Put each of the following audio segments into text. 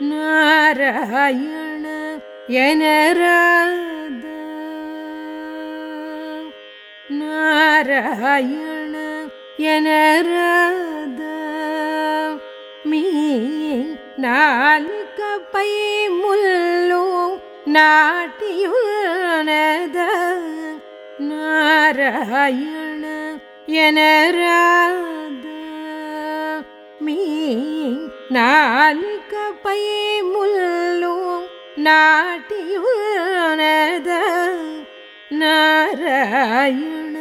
நாராயண எனராத நாராயண எனராத மீ நாளிக பை முல்லோ நாட்டியுனத நாராயண எனராத நாளிக பை முல்லோ நாட்டியுனத நாராயண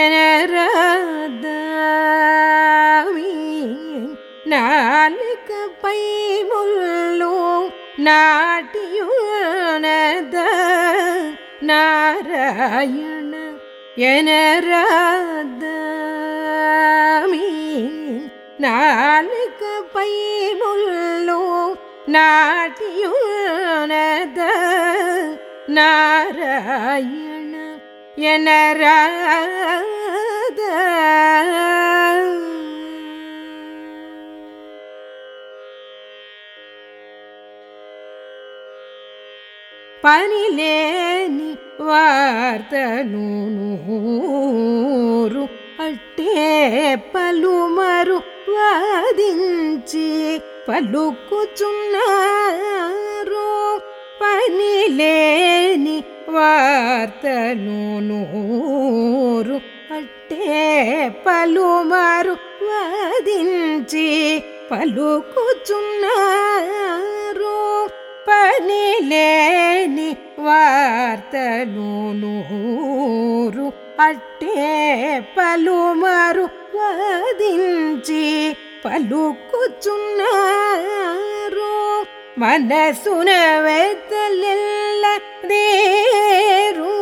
எனராத மீ நாளுக்க பை முள்ளோ நாட்டியுனத நாராயண எனராதா நாளுக்கு பைமுள்ளோ நாட்டியுனத நாராயண எனராத. பனிலேனி வார்த்த நூறு அட்டே பலுமரும் సాధించి పలుకుచున్నారు. పనిలేని వార్తను నూరు అట్టే పలుమారు వాదించి పలుకుచున్నారు పనిలేని వార్తను నూరు అట్టే పలుమరు వాదించి పలుకుచున్నారు మనసున వెతలెల్ల దేరు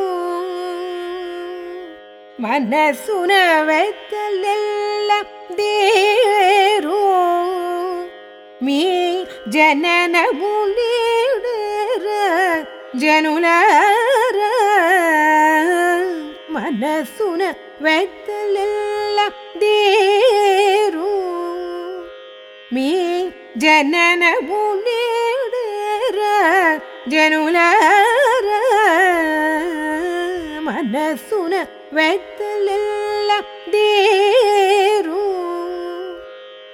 మనసున వెతలెల్ల దేరు మీ జననములేడర జనులార మనసున వెత్తలెల్ల దేరు మీ జననములేడర జనులార మనసున వెత్తలెల్ల దేరు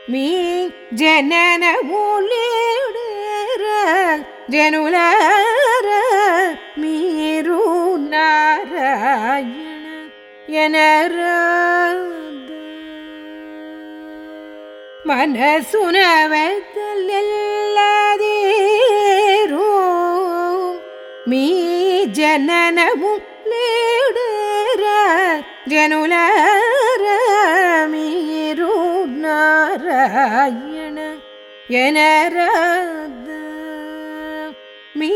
మీ జననములేడర జనులార మీరు నారాయణ ఎనరాద మనసున వెతలెల్లదేరు మీ జననము లేడర జనులార మీరు నారాయణ எனராத மனசுனவதல்லதீரோ மீ ஜனனமும் லேடர ஜனுலர மீரூ நாராயண எனராத மீ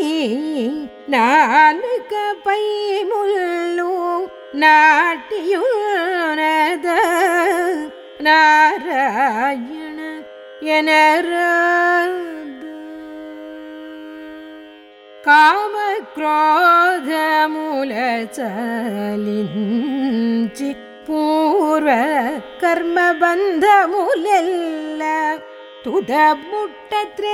நாலுக பை முல்லும் நாட்டியூரத நாராயண எனராத കാമക്രോധമൂലചലിഞ്ചി പൂർവ കർമ്മബന്ധമൂലല്ല തുതമുട്ടത്രഞ്ചി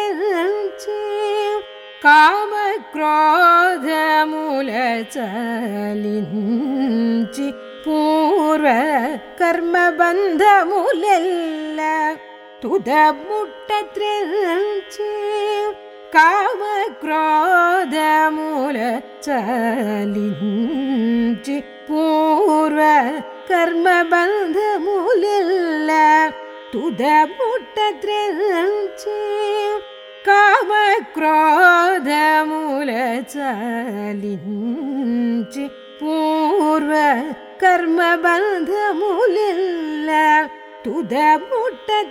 കാമക്രോധമൂലചലിഞ്ചി चिपूर्व कर्मबन्धमुद पुट् चे काव्य क्रोधमुलि पूर्व कर्मबन्धमुद पुट् च काव्य क्रोधमुलि पूर्व कर्मबन्धमुल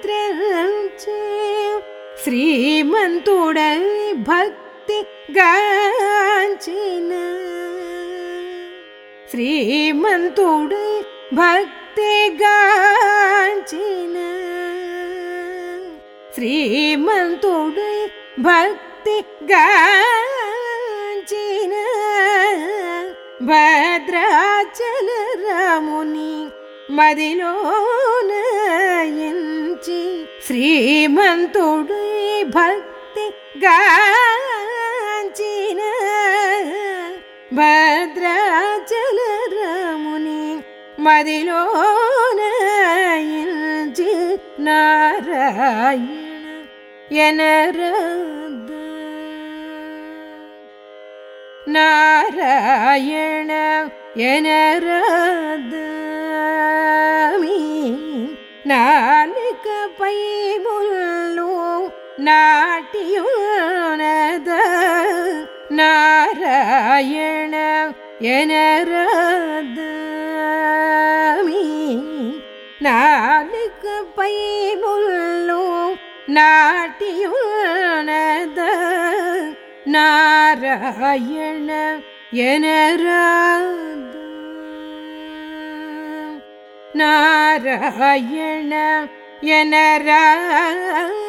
ग्र श्रीमन्त्रोड भक्तिगा न श्रीमन्त्रोड भक्तिगाचीन श्रीमन्तोड भक्तिग భద్రాచల రాముని మదిలోన ఎంచి శ్రీమంతుడై భక్తి గాంచిన భద్రాచలరముని మదిలోన ఇంచి నారాయణ ఎనరద நாராயண எனரது நாளுக்கு பைமுல்லும் நாட்டியுனத. நாராயண எனரது நாளுக்கு பைமுல்லும் நாட்டியுனத. நாராயண எனராத நாராயண எனராத